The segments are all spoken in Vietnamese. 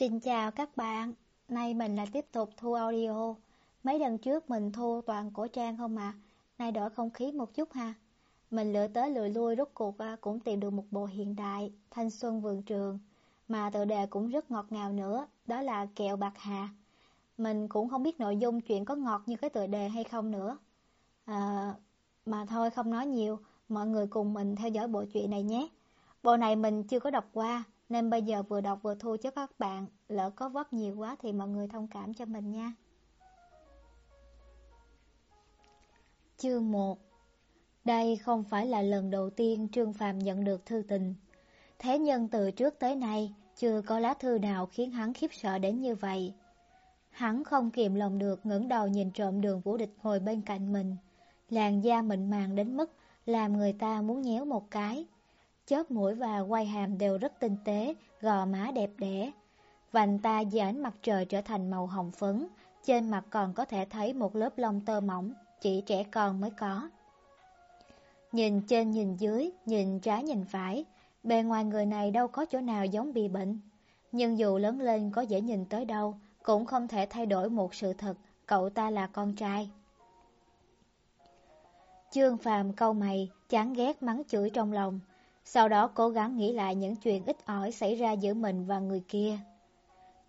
Xin chào các bạn, nay mình lại tiếp tục thu audio. Mấy lần trước mình thu toàn cổ trang không ạ, nay đổi không khí một chút ha. Mình lựa tới lựa lui rốt cuộc à, cũng tìm được một bộ hiện đại, thanh xuân vườn trường, mà tựa đề cũng rất ngọt ngào nữa, đó là kẹo bạc hà. Mình cũng không biết nội dung chuyện có ngọt như cái tựa đề hay không nữa. À, mà thôi không nói nhiều, mọi người cùng mình theo dõi bộ truyện này nhé. Bộ này mình chưa có đọc qua, nên bây giờ vừa đọc vừa thu cho các bạn, lỡ có vấp nhiều quá thì mọi người thông cảm cho mình nha. Chương 1 Đây không phải là lần đầu tiên Trương Phàm nhận được thư tình. Thế nhân từ trước tới nay chưa có lá thư nào khiến hắn khiếp sợ đến như vậy. Hắn không kiềm lòng được ngẩng đầu nhìn trộm đường vũ địch ngồi bên cạnh mình. Làn da mịn màng đến mức làm người ta muốn nhéo một cái. Chớp mũi và quay hàm đều rất tinh tế, gò má đẹp đẽ. Vành ta dưới ánh mặt trời trở thành màu hồng phấn, trên mặt còn có thể thấy một lớp lông tơ mỏng, chỉ trẻ con mới có. Nhìn trên nhìn dưới, nhìn trái nhìn phải, bề ngoài người này đâu có chỗ nào giống bị bệnh. Nhưng dù lớn lên có dễ nhìn tới đâu, cũng không thể thay đổi một sự thật, cậu ta là con trai. Trương Phàm câu mày, chán ghét mắng chửi trong lòng, sau đó cố gắng nghĩ lại những chuyện ít ỏi xảy ra giữa mình và người kia.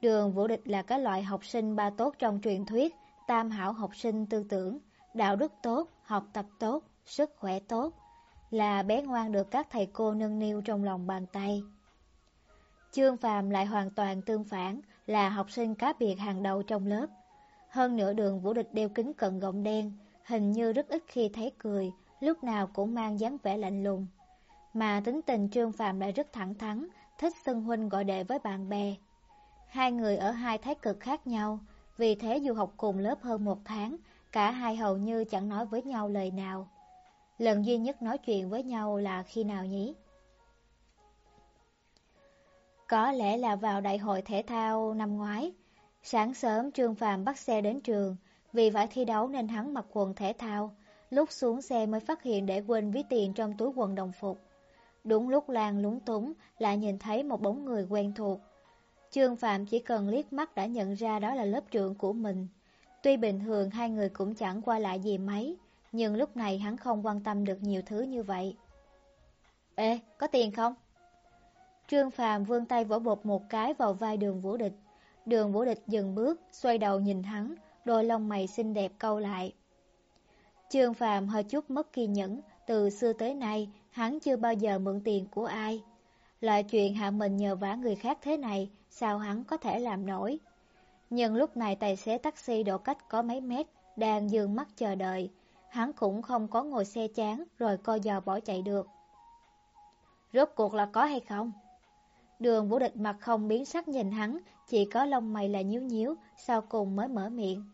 Đường Vũ Địch là cái loại học sinh ba tốt trong truyền thuyết, tam hảo học sinh tư tưởng, đạo đức tốt, học tập tốt, sức khỏe tốt, là bé ngoan được các thầy cô nâng niu trong lòng bàn tay. Trương Phàm lại hoàn toàn tương phản, là học sinh cá biệt hàng đầu trong lớp. Hơn nữa đường Vũ Địch đeo kính cận gọng đen, hình như rất ít khi thấy cười, lúc nào cũng mang dáng vẻ lạnh lùng. Mà tính tình Trương Phạm lại rất thẳng thắn, thích xưng huynh gọi đệ với bạn bè. Hai người ở hai thái cực khác nhau, vì thế dù học cùng lớp hơn một tháng, cả hai hầu như chẳng nói với nhau lời nào. Lần duy nhất nói chuyện với nhau là khi nào nhỉ? Có lẽ là vào đại hội thể thao năm ngoái. Sáng sớm Trương Phạm bắt xe đến trường, vì phải thi đấu nên hắn mặc quần thể thao. Lúc xuống xe mới phát hiện để quên ví tiền trong túi quần đồng phục. Đúng lúc Lan lúng túng, lại nhìn thấy một bóng người quen thuộc. Trương Phạm chỉ cần liếc mắt đã nhận ra đó là lớp trưởng của mình. Tuy bình thường hai người cũng chẳng qua lại gì mấy, nhưng lúc này hắn không quan tâm được nhiều thứ như vậy. Ê, có tiền không? Trương Phạm vươn tay vỗ bột một cái vào vai đường vũ địch. Đường vũ địch dừng bước, xoay đầu nhìn hắn, đôi lông mày xinh đẹp câu lại. Trương Phạm hơi chút mất kiên nhẫn, từ xưa tới nay, hắn chưa bao giờ mượn tiền của ai. Loại chuyện hạ mình nhờ vả người khác thế này, sao hắn có thể làm nổi? Nhưng lúc này tài xế taxi độ cách có mấy mét, đang dường mắt chờ đợi. Hắn cũng không có ngồi xe chán rồi co giò bỏ chạy được. Rốt cuộc là có hay không? Đường vũ địch mặt không biến sắc nhìn hắn, chỉ có lông mày là nhíu nhíu, sau cùng mới mở miệng.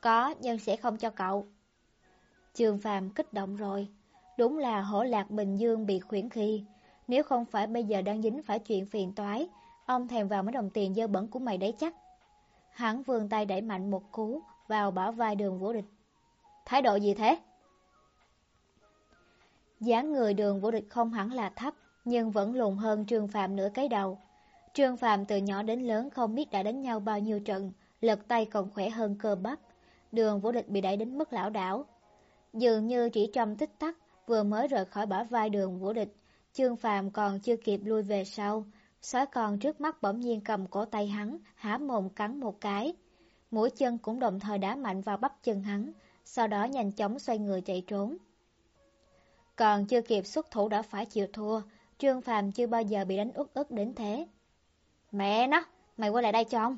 Có, nhưng sẽ không cho cậu. Trường Phàm kích động rồi. Đúng là hổ lạc Bình Dương bị khuyển khi. Nếu không phải bây giờ đang dính phải chuyện phiền toái, ông thèm vào mấy đồng tiền dơ bẩn của mày đấy chắc. Hắn vươn tay đẩy mạnh một cú vào bả vai đường vũ địch. Thái độ gì thế? dáng người đường vũ địch không hẳn là thấp, nhưng vẫn lùn hơn Trương Phạm nửa cái đầu. Trương Phạm từ nhỏ đến lớn không biết đã đánh nhau bao nhiêu trận, lật tay còn khỏe hơn cơ bắp. Đường vũ địch bị đẩy đến mức lão đảo, Dường như chỉ trong tích tắc, vừa mới rời khỏi bả vai đường vũ địch, Trương Phàm còn chưa kịp lui về sau, sói con trước mắt bỗng nhiên cầm cổ tay hắn, há mồm cắn một cái. Mũi chân cũng đồng thời đá mạnh vào bắp chân hắn, sau đó nhanh chóng xoay người chạy trốn. Còn chưa kịp xuất thủ đã phải chịu thua, Trương Phàm chưa bao giờ bị đánh út ức đến thế. Mẹ nó, mày quay lại đây cho ông.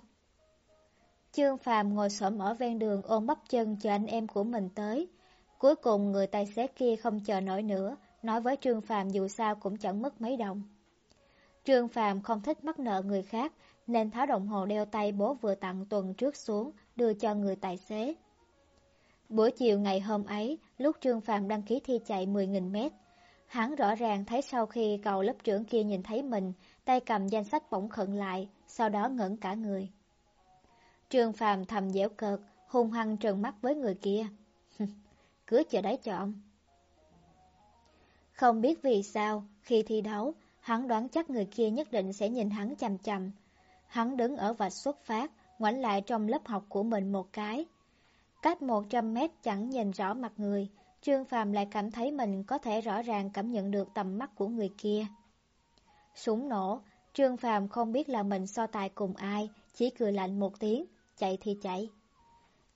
Trương Phàm ngồi xổm ở ven đường ôm bắp chân chờ anh em của mình tới, Cuối cùng người tài xế kia không chờ nổi nữa, nói với Trương Phàm dù sao cũng chẳng mất mấy đồng. Trương Phàm không thích mắc nợ người khác, nên tháo đồng hồ đeo tay bố vừa tặng tuần trước xuống, đưa cho người tài xế. Buổi chiều ngày hôm ấy, lúc Trương Phàm đăng ký thi chạy 10.000 mét, hắn rõ ràng thấy sau khi cậu lớp trưởng kia nhìn thấy mình, tay cầm danh sách bỗng khẩn lại, sau đó ngẩn cả người. Trương Phàm thầm dẻo cợt, hung hăng trừng mắt với người kia cứ chờ đấy chọn. Không biết vì sao, khi thi đấu, hắn đoán chắc người kia nhất định sẽ nhìn hắn chằm chằm. Hắn đứng ở vạch xuất phát, ngoảnh lại trong lớp học của mình một cái. Cách 100 mét chẳng nhìn rõ mặt người, Trương Phàm lại cảm thấy mình có thể rõ ràng cảm nhận được tầm mắt của người kia. Súng nổ, Trương Phàm không biết là mình so tài cùng ai, chỉ cười lạnh một tiếng, chạy thì chạy.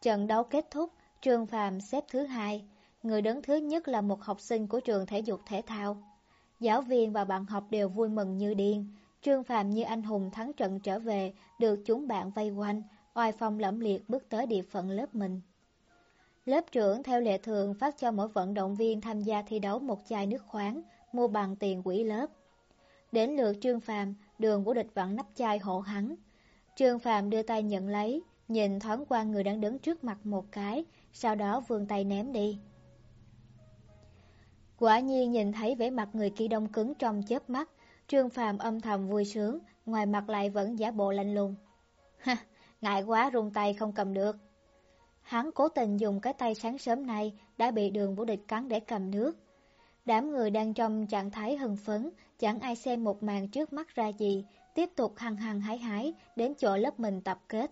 Trận đấu kết thúc, Trương Phàm xếp thứ hai, người đứng thứ nhất là một học sinh của trường thể dục thể thao. Giáo viên và bạn học đều vui mừng như điên, Trương Phàm như anh hùng thắng trận trở về, được chúng bạn vây quanh, oai phong lẫm liệt bước tới địa phận lớp mình. Lớp trưởng theo lệ thường phát cho mỗi vận động viên tham gia thi đấu một chai nước khoáng, mua bằng tiền quỹ lớp. Đến lượt Trương Phàm, đường của địch vặn nắp chai hộ hắn. Trương Phàm đưa tay nhận lấy, nhìn thoáng qua người đang đứng trước mặt một cái, sau đó vươn tay ném đi. Quả nhiên nhìn thấy vẻ mặt người kia đông cứng trong chớp mắt, Trương Phàm âm thầm vui sướng, ngoài mặt lại vẫn giả bộ lạnh lùng. Ha, ngại quá run tay không cầm được. Hắn cố tình dùng cái tay sáng sớm nay đã bị đường vũ địch cắn để cầm nước. Đám người đang trong trạng thái hưng phấn, chẳng ai xem một màn trước mắt ra gì, tiếp tục hăng hăng hái hái đến chỗ lớp mình tập kết.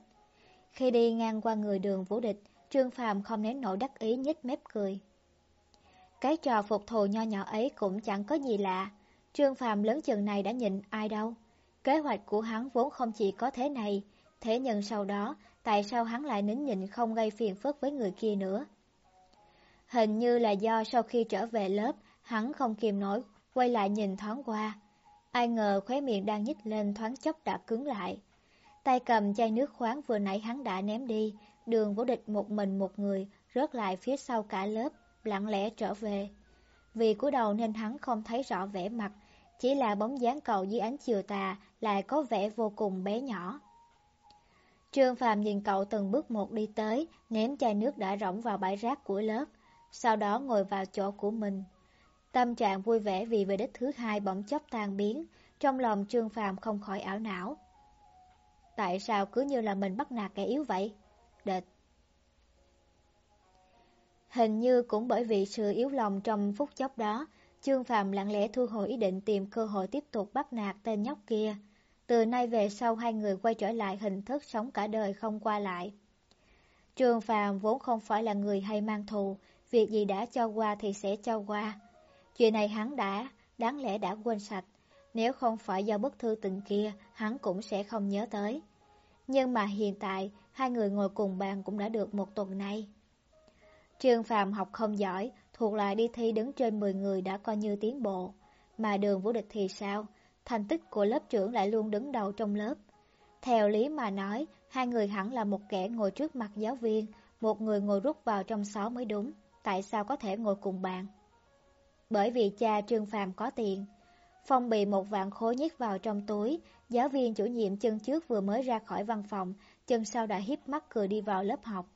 Khi đi ngang qua người đường vũ địch, Trương Phàm không nén nổi đắc ý nhếch mép cười. Cái trò phục thù nho nhỏ ấy cũng chẳng có gì lạ, Trương Phàm lớn chừng này đã nhịn ai đâu. Kế hoạch của hắn vốn không chỉ có thế này, thế nhưng sau đó, tại sao hắn lại nín nhịn không gây phiền phức với người kia nữa? Hình như là do sau khi trở về lớp, hắn không kìm nổi, quay lại nhìn thoáng qua. Ai ngờ khóe miệng đang nhích lên thoáng chốc đã cứng lại. Tay cầm chai nước khoáng vừa nãy hắn đã ném đi, đường vô địch một mình một người, rớt lại phía sau cả lớp, lặng lẽ trở về. Vì cúi đầu nên hắn không thấy rõ vẻ mặt, chỉ là bóng dáng cậu dưới ánh chiều tà lại có vẻ vô cùng bé nhỏ. Trương Phàm nhìn cậu từng bước một đi tới, ném chai nước đã rỗng vào bãi rác của lớp, sau đó ngồi vào chỗ của mình. Tâm trạng vui vẻ vì về đích thứ hai bỗng chốc tan biến, trong lòng Trương Phàm không khỏi ảo não. Tại sao cứ như là mình bắt nạt kẻ yếu vậy? Địch. Hình như cũng bởi vì sự yếu lòng trong phút chốc đó, Trương Phạm lặng lẽ thu hồi ý định tìm cơ hội tiếp tục bắt nạt tên nhóc kia. Từ nay về sau hai người quay trở lại hình thức sống cả đời không qua lại. Trương Phạm vốn không phải là người hay mang thù, việc gì đã cho qua thì sẽ cho qua. Chuyện này hắn đã, đáng lẽ đã quên sạch. Nếu không phải do bức thư tình kia, hắn cũng sẽ không nhớ tới. Nhưng mà hiện tại, hai người ngồi cùng bàn cũng đã được một tuần nay. Trương Phạm học không giỏi, thuộc lại đi thi đứng trên 10 người đã coi như tiến bộ. Mà đường vũ địch thì sao? Thành tích của lớp trưởng lại luôn đứng đầu trong lớp. Theo lý mà nói, hai người hẳn là một kẻ ngồi trước mặt giáo viên, một người ngồi rút vào trong xó mới đúng. Tại sao có thể ngồi cùng bạn? Bởi vì cha Trương Phàm có tiền. Phong bị một vạn khối nhét vào trong túi, giáo viên chủ nhiệm chân trước vừa mới ra khỏi văn phòng, chân sau đã hiếp mắt cười đi vào lớp học.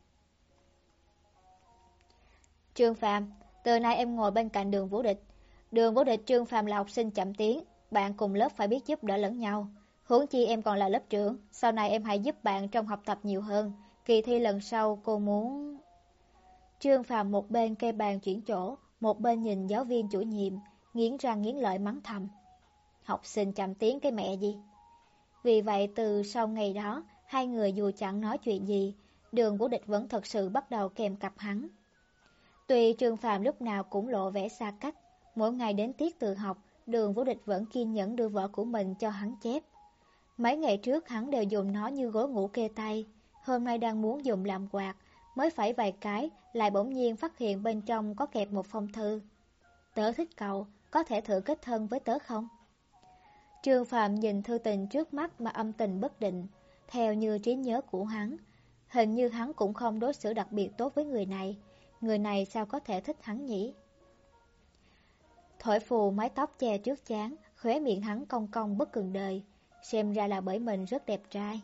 Trương Phạm, từ nay em ngồi bên cạnh đường Vũ Địch. Đường Vũ Địch Trương Phạm là học sinh chậm tiếng, bạn cùng lớp phải biết giúp đỡ lẫn nhau. Huống chi em còn là lớp trưởng, sau này em hãy giúp bạn trong học tập nhiều hơn. Kỳ thi lần sau cô muốn... Trương Phạm một bên kê bàn chuyển chỗ, một bên nhìn giáo viên chủ nhiệm, nghiến răng nghiến lợi mắng thầm. Học sinh chậm tiếng cái mẹ gì? Vì vậy từ sau ngày đó, hai người dù chẳng nói chuyện gì, đường Vũ Địch vẫn thật sự bắt đầu kèm cặp hắn. Tuy Trương Phàm lúc nào cũng lộ vẻ xa cách, mỗi ngày đến tiết tự học, đường vũ địch vẫn kiên nhẫn đưa vợ của mình cho hắn chép. Mấy ngày trước hắn đều dùng nó như gối ngủ kê tay, hôm nay đang muốn dùng làm quạt, mới phải vài cái, lại bỗng nhiên phát hiện bên trong có kẹp một phong thư. Tớ thích cậu, có thể thử kết thân với tớ không? Trương Phạm nhìn thư tình trước mắt mà âm tình bất định, theo như trí nhớ của hắn. Hình như hắn cũng không đối xử đặc biệt tốt với người này, Người này sao có thể thích hắn nhỉ? Thổi phù mái tóc che trước chán, khóe miệng hắn cong cong bất cường đời, xem ra là bởi mình rất đẹp trai.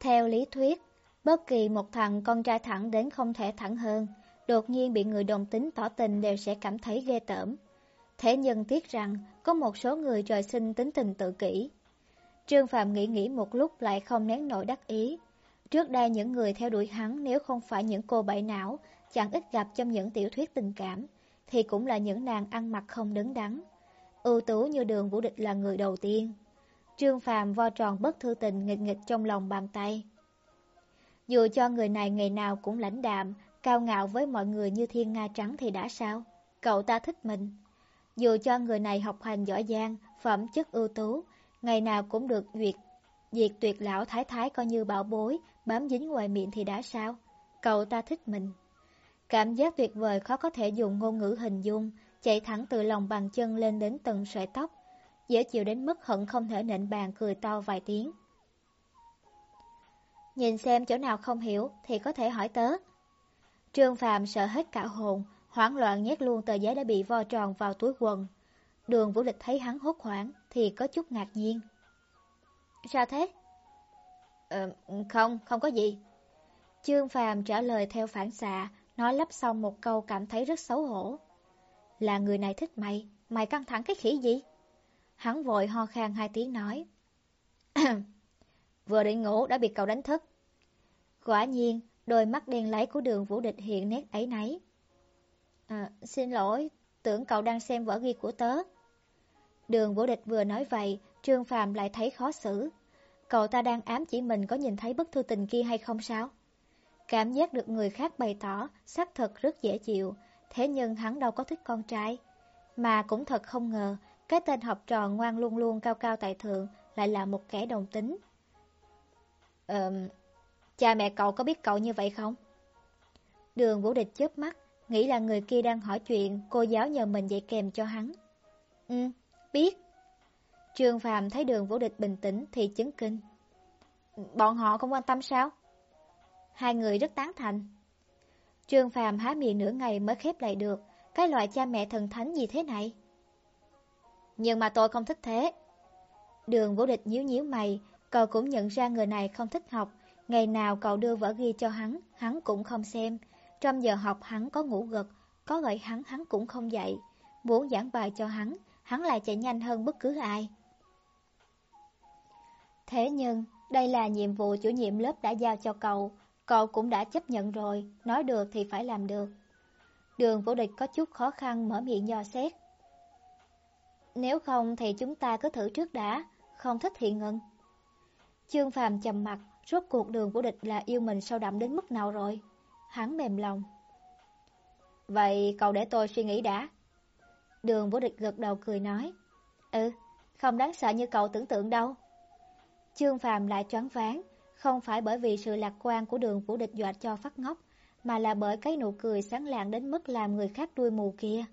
Theo lý thuyết, bất kỳ một thằng con trai thẳng đến không thể thẳng hơn, đột nhiên bị người đồng tính tỏ tình đều sẽ cảm thấy ghê tởm. Thế nhân tiếc rằng có một số người trời sinh tính tình tự kỷ. Trương Phạm nghĩ nghĩ một lúc lại không nén nổi đắc ý, Trước đây những người theo đuổi hắn nếu không phải những cô bại não, chẳng ít gặp trong những tiểu thuyết tình cảm, thì cũng là những nàng ăn mặc không đứng đắn. ưu tú như đường Vũ Địch là người đầu tiên. Trương Phàm vo tròn bất thư tình nghịch nghịch trong lòng bàn tay. Dù cho người này ngày nào cũng lãnh đạm, cao ngạo với mọi người như thiên nga trắng thì đã sao? Cậu ta thích mình. Dù cho người này học hành giỏi giang, phẩm chất ưu tú, ngày nào cũng được duyệt, diệt tuyệt lão thái thái coi như bảo bối, bám dính ngoài miệng thì đã sao? Cậu ta thích mình. Cảm giác tuyệt vời khó có thể dùng ngôn ngữ hình dung, chạy thẳng từ lòng bàn chân lên đến từng sợi tóc, dễ chịu đến mức hận không thể nện bàn cười to vài tiếng. Nhìn xem chỗ nào không hiểu thì có thể hỏi tớ. Trương Phạm sợ hết cả hồn, hoảng loạn nhét luôn tờ giấy đã bị vo tròn vào túi quần. Đường Vũ Lịch thấy hắn hốt hoảng thì có chút ngạc nhiên. Sao thế? Ờ, không, không có gì. Trương Phàm trả lời theo phản xạ, nói lắp xong một câu cảm thấy rất xấu hổ. Là người này thích mày, mày căng thẳng cái khỉ gì? Hắn vội ho khan hai tiếng nói. Vừa định ngủ đã bị cậu đánh thức. Quả nhiên, đôi mắt đen lấy của đường vũ địch hiện nét ấy nấy. À, xin lỗi, tưởng cậu đang xem vở ghi của tớ. Đường vũ địch vừa nói vậy, Trương Phàm lại thấy khó xử. Cậu ta đang ám chỉ mình có nhìn thấy bức thư tình kia hay không sao? Cảm giác được người khác bày tỏ, xác thật rất dễ chịu, thế nhưng hắn đâu có thích con trai. Mà cũng thật không ngờ, cái tên học trò ngoan luôn luôn cao cao tại thượng lại là một kẻ đồng tính. Ờm, cha mẹ cậu có biết cậu như vậy không? Đường Vũ Địch chớp mắt, nghĩ là người kia đang hỏi chuyện, cô giáo nhờ mình dạy kèm cho hắn. Ừ, biết. Trương Phàm thấy đường Vũ Địch bình tĩnh thì chứng kinh. Bọn họ không quan tâm sao? Hai người rất tán thành. Trương Phàm há miệng nửa ngày mới khép lại được, cái loại cha mẹ thần thánh gì thế này? Nhưng mà tôi không thích thế. Đường Vũ Địch nhíu nhíu mày, cậu cũng nhận ra người này không thích học, ngày nào cậu đưa vở ghi cho hắn, hắn cũng không xem. Trong giờ học hắn có ngủ gật, có gọi hắn hắn cũng không dậy. Muốn giảng bài cho hắn, hắn lại chạy nhanh hơn bất cứ ai. Thế nhưng, đây là nhiệm vụ chủ nhiệm lớp đã giao cho cậu, cậu cũng đã chấp nhận rồi, nói được thì phải làm được. Đường vô địch có chút khó khăn mở miệng dò xét. Nếu không thì chúng ta cứ thử trước đã, không thích thì ngừng. Trương Phàm trầm mặt, rốt cuộc đường vô địch là yêu mình sâu đậm đến mức nào rồi? Hắn mềm lòng. Vậy cậu để tôi suy nghĩ đã. Đường vũ địch gật đầu cười nói. Ừ, không đáng sợ như cậu tưởng tượng đâu. Trương Phàm lại choáng váng, không phải bởi vì sự lạc quan của đường vũ địch dọa cho phát ngốc, mà là bởi cái nụ cười sáng lạng đến mức làm người khác đuôi mù kia.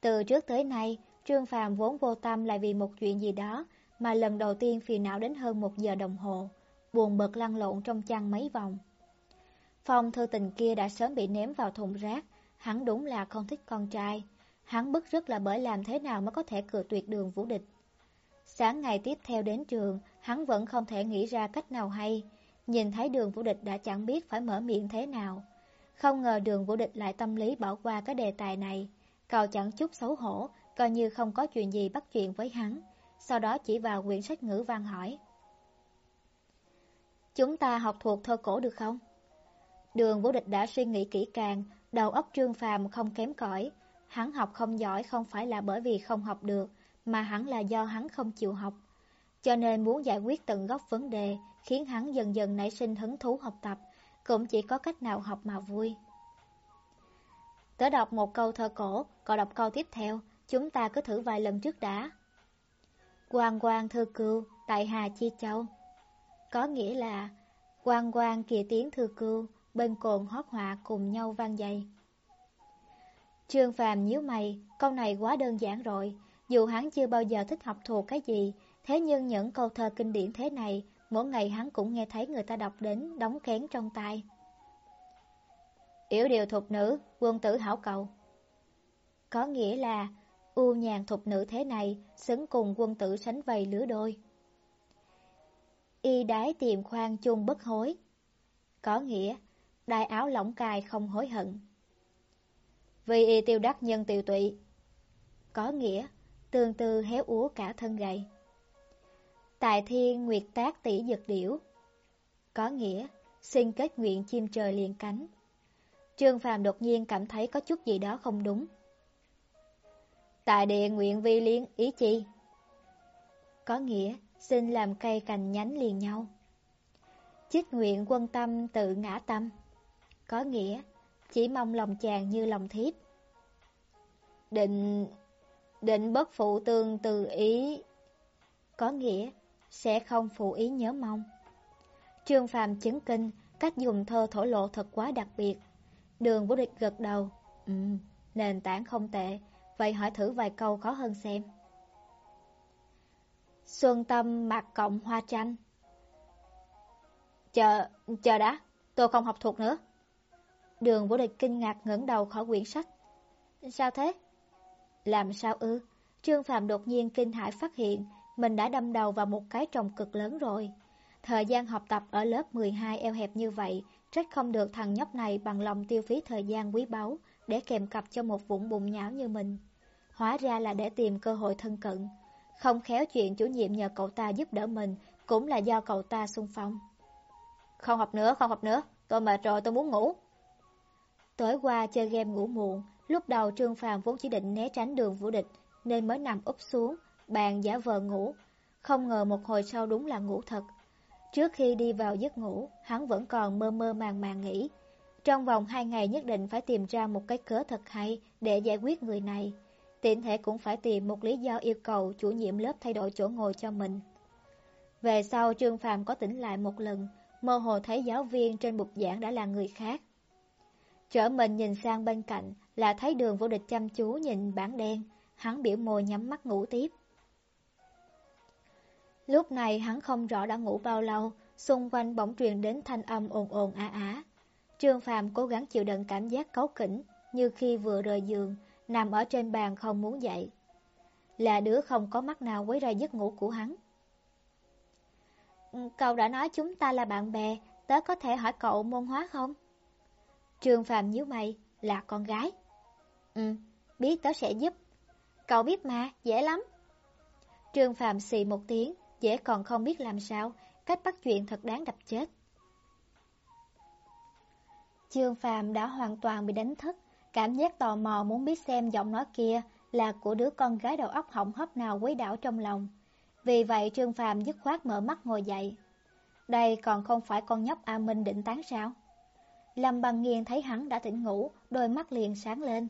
Từ trước tới nay, Trương Phàm vốn vô tâm lại vì một chuyện gì đó, mà lần đầu tiên phiền não đến hơn một giờ đồng hồ, buồn bực lăn lộn trong chăn mấy vòng. Phong thư tình kia đã sớm bị ném vào thùng rác, hắn đúng là không thích con trai. Hắn bức rất là bởi làm thế nào mới có thể cửa tuyệt đường vũ địch. Sáng ngày tiếp theo đến trường, hắn vẫn không thể nghĩ ra cách nào hay. Nhìn thấy đường vũ địch đã chẳng biết phải mở miệng thế nào. Không ngờ đường vũ địch lại tâm lý bỏ qua cái đề tài này. Cậu chẳng chút xấu hổ, coi như không có chuyện gì bắt chuyện với hắn. Sau đó chỉ vào quyển sách ngữ văn hỏi. Chúng ta học thuộc thơ cổ được không? Đường vũ địch đã suy nghĩ kỹ càng, đầu óc trương phàm không kém cỏi. Hắn học không giỏi không phải là bởi vì không học được, mà hẳn là do hắn không chịu học. Cho nên muốn giải quyết tận gốc vấn đề, khiến hắn dần dần nảy sinh hứng thú học tập, cũng chỉ có cách nào học mà vui. Tớ đọc một câu thơ cổ, cậu đọc câu tiếp theo, chúng ta cứ thử vài lần trước đã. Quang quang thư cưu, tại Hà Chi Châu. Có nghĩa là, quang quang kìa tiếng thư cưu, bên cồn hót họa cùng nhau vang dày. Trương Phàm nhíu mày, câu này quá đơn giản rồi, dù hắn chưa bao giờ thích học thuộc cái gì, thế nhưng những câu thơ kinh điển thế này, mỗi ngày hắn cũng nghe thấy người ta đọc đến đóng khén trong tai. Yểu điều thục nữ, quân tử hảo cầu. Có nghĩa là, u nhàn thục nữ thế này, xứng cùng quân tử sánh vầy lứa đôi. Y đái tìm khoan chung bất hối. Có nghĩa, đai áo lỏng cài không hối hận. Vì y tiêu đắc nhân tiêu tụy. Có nghĩa, tương tư héo úa cả thân gầy. Tại thiên nguyệt tác tỷ dực điểu. Có nghĩa, xin kết nguyện chim trời liền cánh. Trương Phàm đột nhiên cảm thấy có chút gì đó không đúng. Tại địa nguyện vi liên ý chi? Có nghĩa, xin làm cây cành nhánh liền nhau. Chích nguyện quân tâm tự ngã tâm. Có nghĩa, chỉ mong lòng chàng như lòng thiếp. Định... định bất phụ tương từ ý... Có nghĩa, sẽ không phụ ý nhớ mong. Trương Phàm chứng kinh, cách dùng thơ thổ lộ thật quá đặc biệt. Đường Vũ Địch gật đầu. Ừ, nền tảng không tệ, vậy hỏi thử vài câu khó hơn xem. Xuân Tâm mặc cộng hoa tranh. Chờ, chờ đã, tôi không học thuộc nữa. Đường Vũ Địch kinh ngạc ngẩng đầu khỏi quyển sách. Sao thế? Làm sao ư? Trương Phạm đột nhiên kinh hãi phát hiện mình đã đâm đầu vào một cái trồng cực lớn rồi. Thời gian học tập ở lớp 12 eo hẹp như vậy, trách không được thằng nhóc này bằng lòng tiêu phí thời gian quý báu để kèm cặp cho một vũng bụng nhão như mình. Hóa ra là để tìm cơ hội thân cận. Không khéo chuyện chủ nhiệm nhờ cậu ta giúp đỡ mình cũng là do cậu ta xung phong. Không học nữa, không học nữa, tôi mệt rồi, tôi muốn ngủ. Tối qua chơi game ngủ muộn, lúc đầu Trương Phàm vốn chỉ định né tránh đường vũ địch nên mới nằm úp xuống, bàn giả vờ ngủ. Không ngờ một hồi sau đúng là ngủ thật. Trước khi đi vào giấc ngủ, hắn vẫn còn mơ mơ màng màng nghĩ. Trong vòng hai ngày nhất định phải tìm ra một cái cớ thật hay để giải quyết người này. Tiện thể cũng phải tìm một lý do yêu cầu chủ nhiệm lớp thay đổi chỗ ngồi cho mình. Về sau Trương Phàm có tỉnh lại một lần, mơ hồ thấy giáo viên trên bục giảng đã là người khác. Trở mình nhìn sang bên cạnh là thấy đường vô địch chăm chú nhìn bản đen, hắn biểu môi nhắm mắt ngủ tiếp. Lúc này hắn không rõ đã ngủ bao lâu, xung quanh bỗng truyền đến thanh âm ồn ồn á á. Trương Phàm cố gắng chịu đựng cảm giác cáu kỉnh, như khi vừa rời giường, nằm ở trên bàn không muốn dậy. Là đứa không có mắt nào quấy ra giấc ngủ của hắn. Cậu đã nói chúng ta là bạn bè, tớ có thể hỏi cậu môn hóa không? Trương Phạm nhíu mày, là con gái. Ừ, biết tớ sẽ giúp. Cậu biết mà, dễ lắm. Trương Phạm xì một tiếng, dễ còn không biết làm sao, cách bắt chuyện thật đáng đập chết. Trương Phạm đã hoàn toàn bị đánh thức, cảm giác tò mò muốn biết xem giọng nói kia là của đứa con gái đầu óc hỏng hấp nào quấy đảo trong lòng. Vì vậy Trương Phạm dứt khoát mở mắt ngồi dậy. Đây còn không phải con nhóc A Minh định tán sao? Lâm Bằng Nghiên thấy hắn đã tỉnh ngủ, đôi mắt liền sáng lên.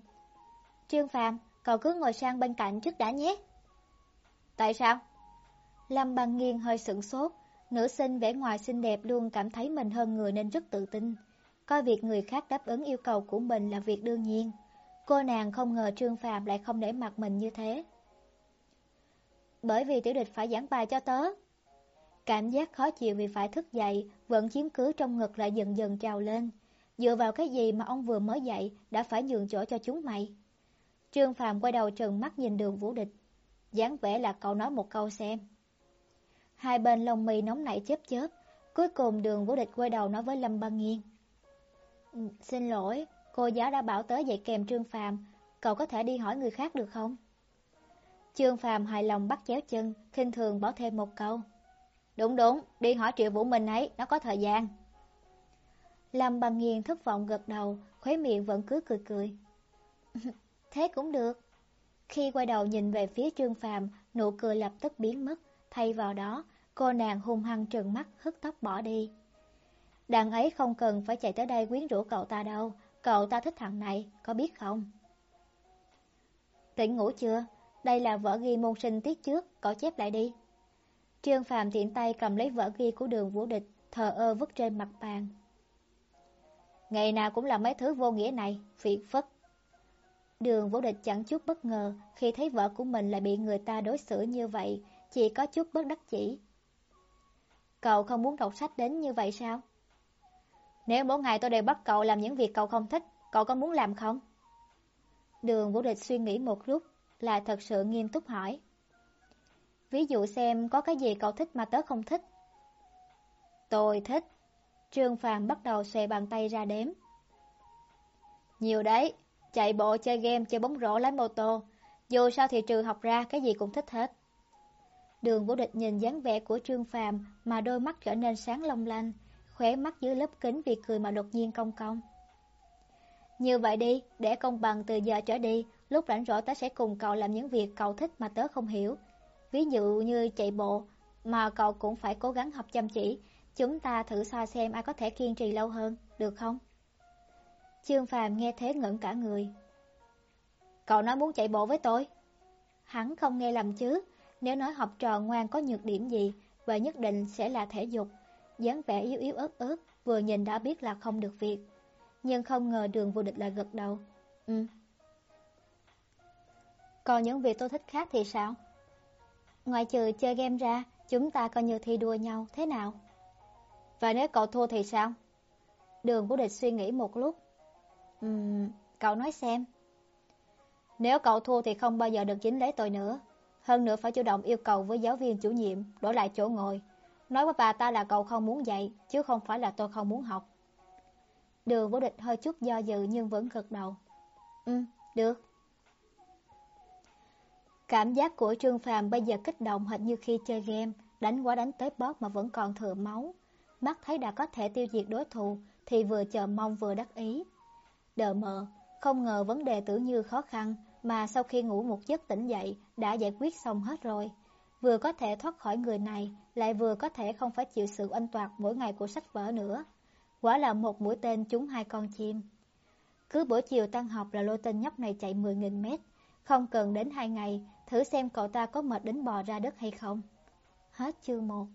Trương Phàm, cậu cứ ngồi sang bên cạnh trước đã nhé. Tại sao? Lâm Bằng Nghiên hơi sửng sốt, nữ sinh vẻ ngoài xinh đẹp luôn cảm thấy mình hơn người nên rất tự tin. Coi việc người khác đáp ứng yêu cầu của mình là việc đương nhiên. Cô nàng không ngờ Trương Phàm lại không để mặt mình như thế. Bởi vì tiểu địch phải giảng bài cho tớ. Cảm giác khó chịu vì phải thức dậy, vẫn chiếm cứ trong ngực lại dần dần trào lên. Dựa vào cái gì mà ông vừa mới dạy đã phải nhường chỗ cho chúng mày? Trương Phàm quay đầu trừng mắt nhìn đường vũ địch. dáng vẻ là cậu nói một câu xem. Hai bên lông mì nóng nảy chớp chớp. Cuối cùng đường vũ địch quay đầu nói với Lâm Băng Nghiên. Ừ, xin lỗi, cô giáo đã bảo tới dạy kèm Trương Phàm Cậu có thể đi hỏi người khác được không? Trương Phàm hài lòng bắt chéo chân, khinh thường bỏ thêm một câu. Đúng đúng, đi hỏi Triệu Vũ Minh ấy, nó có thời gian. Lâm Bằng nghiền thất vọng gật đầu, khóe miệng vẫn cứ cười cười. Thế cũng được. Khi quay đầu nhìn về phía Trương Phàm, nụ cười lập tức biến mất, thay vào đó, cô nàng hung hăng trừng mắt hất tóc bỏ đi. Đàn ấy không cần phải chạy tới đây quyến rũ cậu ta đâu, cậu ta thích thằng này, có biết không? Tỉnh ngủ chưa? Đây là vở ghi môn sinh tiết trước, cậu chép lại đi. Trương Phàm tiện tay cầm lấy vở ghi của đường vũ địch, thờ ơ vứt trên mặt bàn. Ngày nào cũng là mấy thứ vô nghĩa này, phiền phức. Đường vũ địch chẳng chút bất ngờ khi thấy vợ của mình lại bị người ta đối xử như vậy, chỉ có chút bất đắc chỉ. Cậu không muốn đọc sách đến như vậy sao? Nếu mỗi ngày tôi đều bắt cậu làm những việc cậu không thích, cậu có muốn làm không? Đường Vũ Địch suy nghĩ một lúc, là thật sự nghiêm túc hỏi. Ví dụ xem có cái gì cậu thích mà tớ không thích. Tôi thích. Trương Phàm bắt đầu xòe bàn tay ra đếm. Nhiều đấy, chạy bộ, chơi game, chơi bóng rổ, lái mô tô. Dù sao thì trừ học ra, cái gì cũng thích hết. Đường vô Địch nhìn dáng vẻ của Trương Phàm mà đôi mắt trở nên sáng long lanh, khóe mắt dưới lớp kính vì cười mà đột nhiên cong cong. Như vậy đi, để công bằng từ giờ trở đi, lúc rảnh rỗi ta sẽ cùng cậu làm những việc cậu thích mà tớ không hiểu. Ví dụ như chạy bộ, mà cậu cũng phải cố gắng học chăm chỉ. Chúng ta thử so xem ai có thể kiên trì lâu hơn, được không? Trương Phàm nghe thế ngẩn cả người. Cậu nói muốn chạy bộ với tôi? Hắn không nghe lầm chứ, nếu nói học trò ngoan có nhược điểm gì, vậy nhất định sẽ là thể dục. dáng vẻ yếu yếu ớt ớt, vừa nhìn đã biết là không được việc. Nhưng không ngờ đường vô địch lại gật đầu. Ừ. Còn những việc tôi thích khác thì sao? Ngoài trừ chơi game ra, chúng ta coi như thi đua nhau, thế nào? Và nếu cậu thua thì sao? Đường vô địch suy nghĩ một lúc. Ừm, cậu nói xem. Nếu cậu thua thì không bao giờ được dính lấy tôi nữa. Hơn nữa phải chủ động yêu cầu với giáo viên chủ nhiệm đổi lại chỗ ngồi. Nói với bà ta là cậu không muốn dạy, chứ không phải là tôi không muốn học. Đường vô địch hơi chút do dự nhưng vẫn gật đầu. Ừ, được. Cảm giác của Trương Phàm bây giờ kích động hệt như khi chơi game, đánh quá đánh tới bóp mà vẫn còn thừa máu. Mắt thấy đã có thể tiêu diệt đối thủ thì vừa chờ mong vừa đắc ý. Đờ mờ, không ngờ vấn đề tưởng như khó khăn mà sau khi ngủ một giấc tỉnh dậy đã giải quyết xong hết rồi. Vừa có thể thoát khỏi người này, lại vừa có thể không phải chịu sự oanh toạt mỗi ngày của sách vở nữa. Quả là một mũi tên trúng hai con chim. Cứ buổi chiều tan học là lôi tên nhóc này chạy 10.000 mét, không cần đến hai ngày, thử xem cậu ta có mệt đến bò ra đất hay không. Hết chương 1